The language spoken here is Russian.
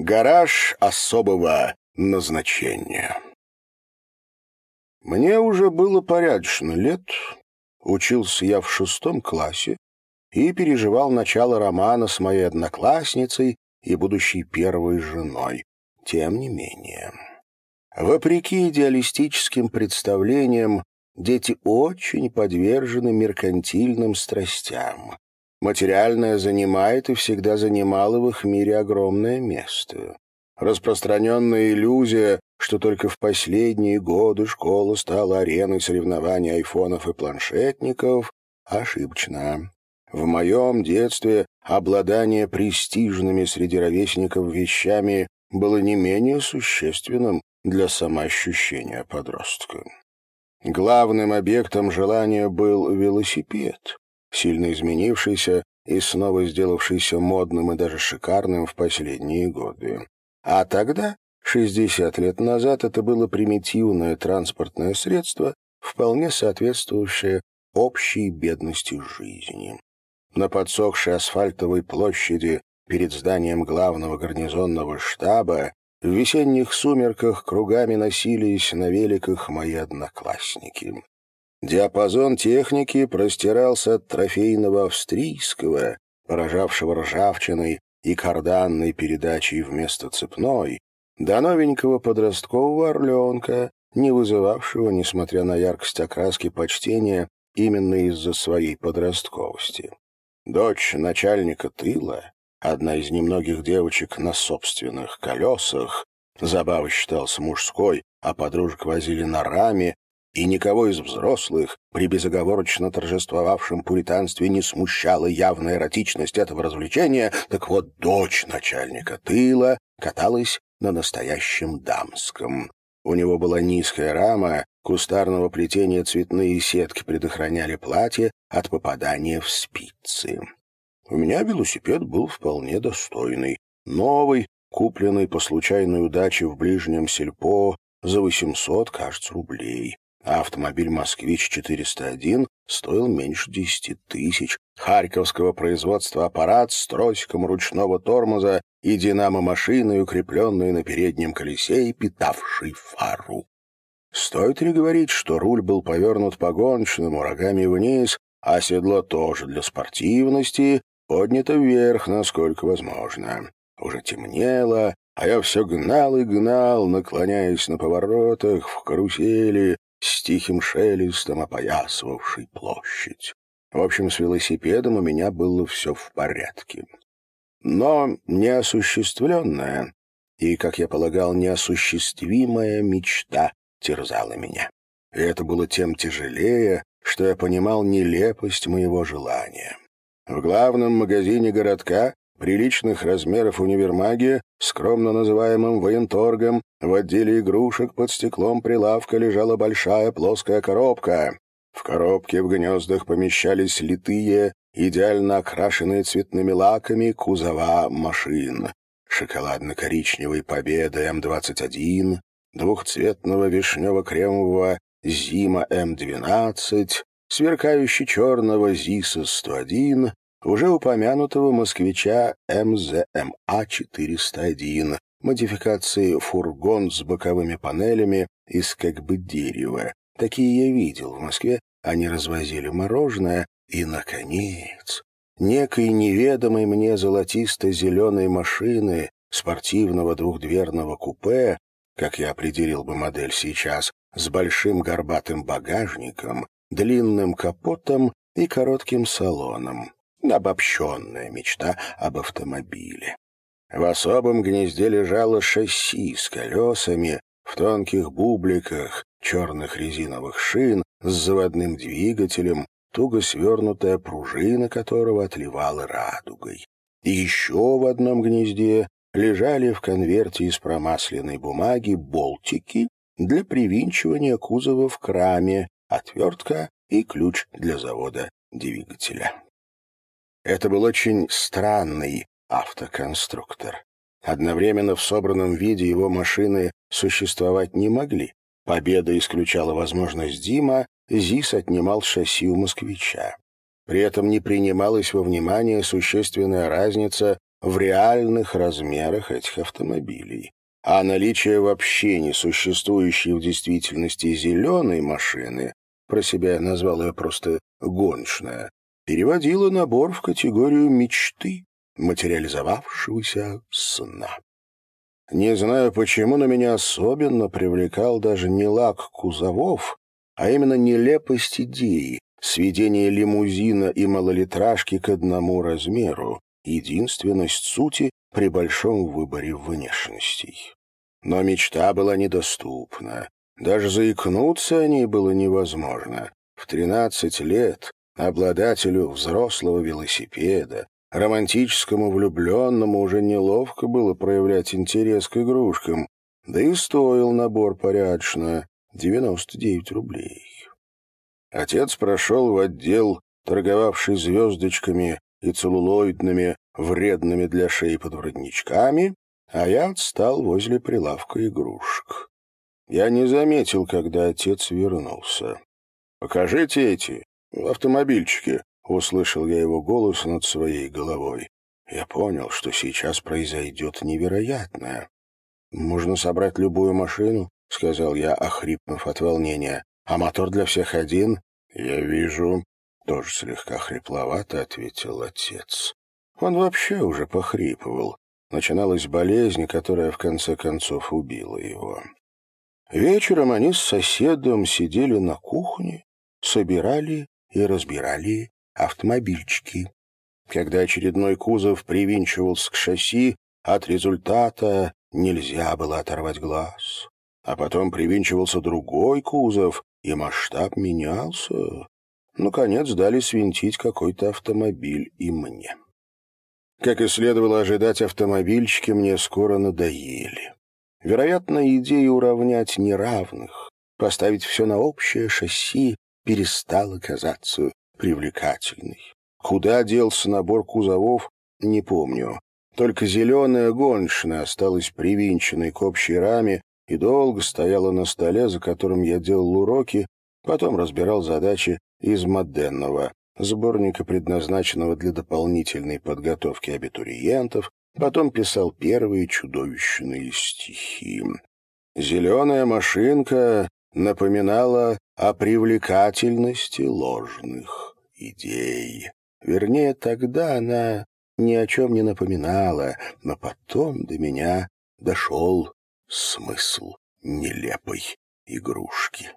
Гараж особого назначения. Мне уже было порядочно лет, учился я в шестом классе и переживал начало романа с моей одноклассницей и будущей первой женой. Тем не менее, вопреки идеалистическим представлениям, дети очень подвержены меркантильным страстям. Материальное занимает и всегда занимало в их мире огромное место. Распространенная иллюзия, что только в последние годы школа стала ареной соревнований айфонов и планшетников, ошибочна. В моем детстве обладание престижными среди ровесников вещами было не менее существенным для самоощущения подростка. Главным объектом желания был велосипед, сильно изменившийся и снова сделавшийся модным и даже шикарным в последние годы. А тогда, 60 лет назад, это было примитивное транспортное средство, вполне соответствующее общей бедности жизни. На подсохшей асфальтовой площади перед зданием главного гарнизонного штаба в весенних сумерках кругами носились на великах мои одноклассники. Диапазон техники простирался от трофейного австрийского, поражавшего ржавчиной и карданной передачей вместо цепной, до новенького подросткового орленка, не вызывавшего, несмотря на яркость окраски, почтения именно из-за своей подростковости. Дочь начальника тыла, одна из немногих девочек на собственных колесах, забава считался мужской, а подружек возили на раме, и никого из взрослых при безоговорочно торжествовавшем пуританстве не смущала явная эротичность этого развлечения, так вот дочь начальника тыла каталась на настоящем дамском. У него была низкая рама, кустарного плетения цветные сетки предохраняли платье от попадания в спицы. У меня велосипед был вполне достойный, новый, купленный по случайной удаче в ближнем сельпо за 800, кажется, рублей а автомобиль «Москвич-401» стоил меньше десяти тысяч. Харьковского производства аппарат с тросиком ручного тормоза и динамо-машиной, укрепленной на переднем колесе и питавшей фару. Стоит ли говорить, что руль был повернут по гоночному, рогами вниз, а седло тоже для спортивности поднято вверх, насколько возможно. Уже темнело, а я все гнал и гнал, наклоняясь на поворотах, в карусели, с тихим шелестом опоясывавший площадь. В общем, с велосипедом у меня было все в порядке. Но неосуществленная и, как я полагал, неосуществимая мечта терзала меня. И это было тем тяжелее, что я понимал нелепость моего желания. В главном магазине городка приличных размеров универмаге, скромно называемым военторгом, в отделе игрушек под стеклом прилавка лежала большая плоская коробка. В коробке в гнездах помещались литые, идеально окрашенные цветными лаками кузова машин. Шоколадно-коричневой «Победа М-21», двухцветного вишнево-кремового «Зима М-12», сверкающий черного ЗИСа-101, уже упомянутого москвича МЗМА-401, модификации фургон с боковыми панелями из как бы дерева. Такие я видел в Москве, они развозили мороженое, и, наконец, некой неведомой мне золотисто-зеленой машины спортивного двухдверного купе, как я определил бы модель сейчас, с большим горбатым багажником, длинным капотом и коротким салоном обобщенная мечта об автомобиле. В особом гнезде лежало шасси с колесами, в тонких бубликах, черных резиновых шин с заводным двигателем, туго свернутая пружина которого отливала радугой. И еще в одном гнезде лежали в конверте из промасленной бумаги болтики для привинчивания кузова в краме, отвертка и ключ для завода двигателя. Это был очень странный автоконструктор. Одновременно в собранном виде его машины существовать не могли. Победа исключала возможность Дима, ЗИС отнимал шасси у москвича. При этом не принималась во внимание существенная разница в реальных размерах этих автомобилей. А наличие вообще несуществующей в действительности зеленой машины, про себя я назвал ее просто «гоночная», переводило набор в категорию мечты, материализовавшегося сна. Не знаю почему, но меня особенно привлекал даже не лак кузовов, а именно нелепость идеи, сведение лимузина и малолитражки к одному размеру, единственность сути при большом выборе внешностей. Но мечта была недоступна. Даже заикнуться о ней было невозможно. В тринадцать лет обладателю взрослого велосипеда, романтическому влюбленному уже неловко было проявлять интерес к игрушкам, да и стоил набор порядочно — 99 рублей. Отец прошел в отдел, торговавший звездочками и целлулоидными, вредными для шеи подворотничками, а я отстал возле прилавка игрушек. Я не заметил, когда отец вернулся. «Покажите эти автомобильчики», — услышал я его голос над своей головой. Я понял, что сейчас произойдет невероятное. «Можно собрать любую машину», — сказал я, охрипнув от волнения. «А мотор для всех один?» «Я вижу». Тоже слегка хрипловато ответил отец. Он вообще уже похрипывал. Начиналась болезнь, которая в конце концов убила его. Вечером они с соседом сидели на кухне, собирали и разбирали автомобильчики. Когда очередной кузов привинчивался к шасси, от результата нельзя было оторвать глаз. А потом привинчивался другой кузов, и масштаб менялся. Наконец дали свинтить какой-то автомобиль и мне. Как и следовало ожидать, автомобильчики мне скоро надоели. Вероятно, идея уравнять неравных, поставить все на общее шасси, перестала казаться привлекательной. Куда делся набор кузовов, не помню. Только зеленая гоншина осталась привинченной к общей раме и долго стояла на столе, за которым я делал уроки, потом разбирал задачи из моденного, сборника, предназначенного для дополнительной подготовки абитуриентов, потом писал первые чудовищные стихи. Зеленая машинка напоминала о привлекательности ложных идей. Вернее, тогда она ни о чем не напоминала, но потом до меня дошел смысл нелепой игрушки.